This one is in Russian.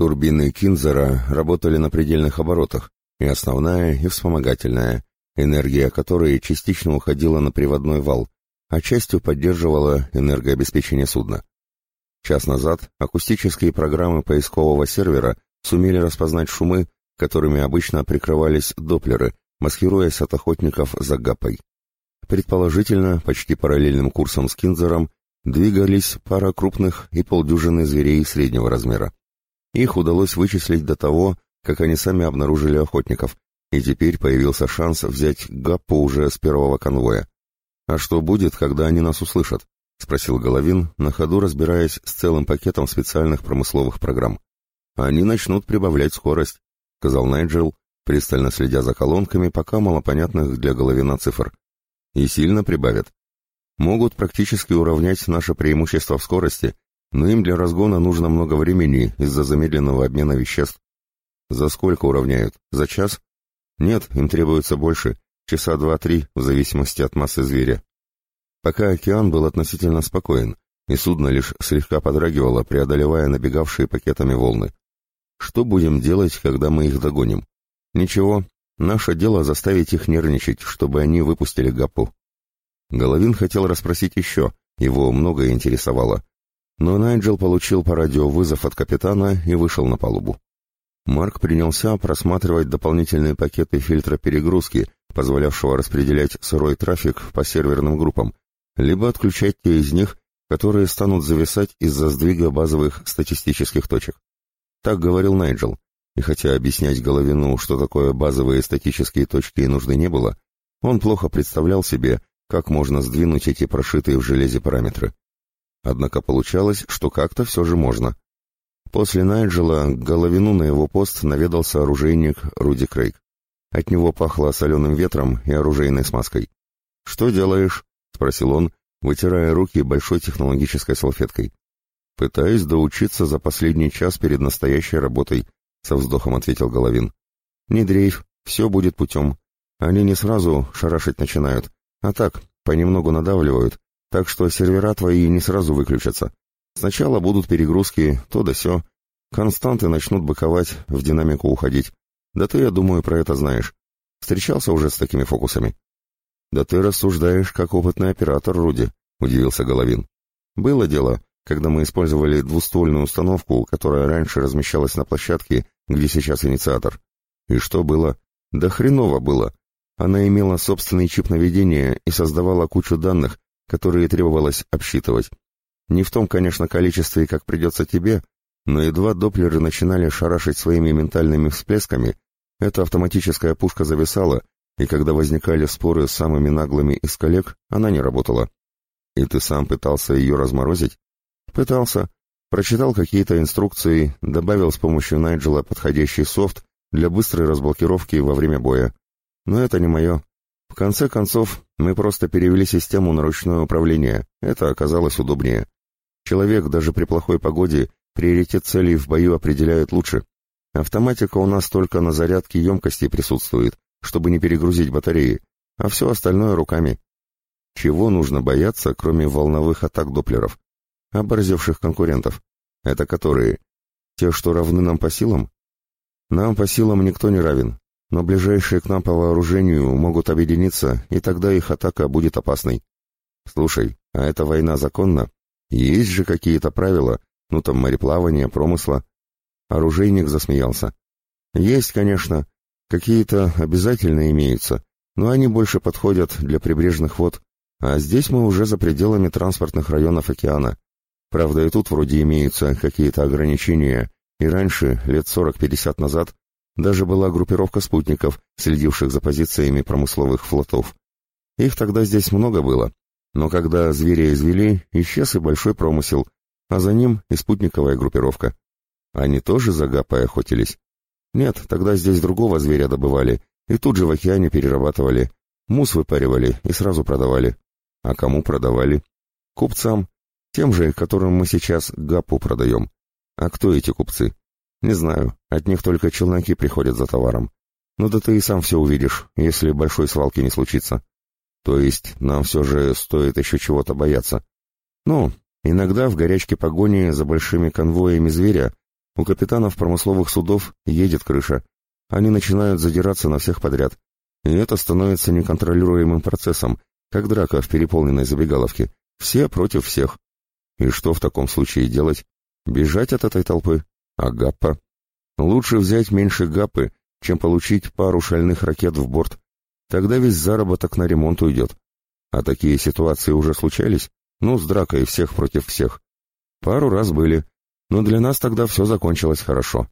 Турбины Кинзера работали на предельных оборотах, и основная, и вспомогательная, энергия которой частично уходила на приводной вал, а частью поддерживала энергообеспечение судна. Час назад акустические программы поискового сервера сумели распознать шумы, которыми обычно прикрывались доплеры, маскируясь от охотников за гапой. Предположительно, почти параллельным курсом с Кинзером двигались пара крупных и полдюжины зверей среднего размера. Их удалось вычислить до того, как они сами обнаружили охотников, и теперь появился шанс взять Гаппу уже с первого конвоя. «А что будет, когда они нас услышат?» — спросил Головин, на ходу разбираясь с целым пакетом специальных промысловых программ. «Они начнут прибавлять скорость», — сказал Найджел, пристально следя за колонками, пока малопонятных для Головина цифр. «И сильно прибавят. Могут практически уравнять наше преимущество в скорости, но им для разгона нужно много времени из-за замедленного обмена веществ. За сколько уравняют? За час? Нет, им требуется больше, часа два-три, в зависимости от массы зверя. Пока океан был относительно спокоен, и судно лишь слегка подрагивало, преодолевая набегавшие пакетами волны. Что будем делать, когда мы их догоним? Ничего, наше дело заставить их нервничать, чтобы они выпустили гапу. Головин хотел расспросить еще, его многое интересовало, но Найджел получил по радио вызов от капитана и вышел на палубу. Марк принялся просматривать дополнительные пакеты фильтра перегрузки, позволявшего распределять сырой трафик по серверным группам, либо отключать те из них, которые станут зависать из-за сдвига базовых статистических точек. Так говорил Найджел, и хотя объяснять Головину, что такое базовые статические точки и нужды не было, он плохо представлял себе, как можно сдвинуть эти прошитые в железе параметры. Однако получалось, что как-то все же можно. После Найджела к Головину на его пост наведался оружейник Руди Крейг. От него пахло соленым ветром и оружейной смазкой. «Что делаешь?» — спросил он, вытирая руки большой технологической салфеткой. «Пытаюсь доучиться за последний час перед настоящей работой», — со вздохом ответил Головин. «Не дрейф, все будет путем. Они не сразу шарашить начинают, а так, понемногу надавливают, так что сервера твои не сразу выключатся. Сначала будут перегрузки, то да сё. Константы начнут быковать, в динамику уходить. Да ты, я думаю, про это знаешь. Встречался уже с такими фокусами. Да ты рассуждаешь, как опытный оператор, Руди, удивился Головин. Было дело, когда мы использовали двуствольную установку, которая раньше размещалась на площадке, где сейчас инициатор. И что было? Да хреново было. Она имела собственный чип наведения и создавала кучу данных, которые требовалось обсчитывать. Не в том, конечно, количестве, как придется тебе, но едва доплеры начинали шарашить своими ментальными всплесками, эта автоматическая пушка зависала, и когда возникали споры с самыми наглыми из коллег, она не работала. И ты сам пытался ее разморозить? Пытался. Прочитал какие-то инструкции, добавил с помощью Найджела подходящий софт для быстрой разблокировки во время боя. Но это не мое. В конце концов, мы просто перевели систему на ручное управление. Это оказалось удобнее. Человек даже при плохой погоде приоритет целей в бою определяет лучше. Автоматика у нас только на зарядке емкости присутствует, чтобы не перегрузить батареи, а все остальное руками. Чего нужно бояться, кроме волновых атак доплеров? Оборзевших конкурентов. Это которые? Те, что равны нам по силам? Нам по силам никто не равен, но ближайшие к нам по вооружению могут объединиться, и тогда их атака будет опасной. Слушай, а эта война законна? Есть же какие-то правила, ну там мореплавание, промысла. Оружейник засмеялся. Есть, конечно, какие-то обязательно имеются, но они больше подходят для прибрежных вод, а здесь мы уже за пределами транспортных районов океана. Правда, и тут вроде имеются какие-то ограничения, и раньше, лет сорок-пятьдесят назад, даже была группировка спутников, следивших за позициями промысловых флотов. Их тогда здесь много было, но когда зверя извели, исчез и большой промысел, а за ним и спутниковая группировка. Они тоже за гапой охотились? Нет, тогда здесь другого зверя добывали, и тут же в океане перерабатывали, мусс выпаривали и сразу продавали. А кому продавали? Купцам, тем же, которым мы сейчас гапу продаем. А кто эти купцы? Не знаю, от них только челноки приходят за товаром. Ну да ты и сам все увидишь, если большой свалки не случится. То есть нам все же стоит еще чего-то бояться. Ну, иногда в горячке погони за большими конвоями зверя У капитанов промысловых судов едет крыша. Они начинают задираться на всех подряд. И это становится неконтролируемым процессом, как драка в переполненной забегаловке. Все против всех. И что в таком случае делать? Бежать от этой толпы? А гаппа? Лучше взять меньше гаппы, чем получить пару шальных ракет в борт. Тогда весь заработок на ремонт уйдет. А такие ситуации уже случались? Ну, с дракой всех против всех. Пару раз были, но для нас тогда все закончилось хорошо.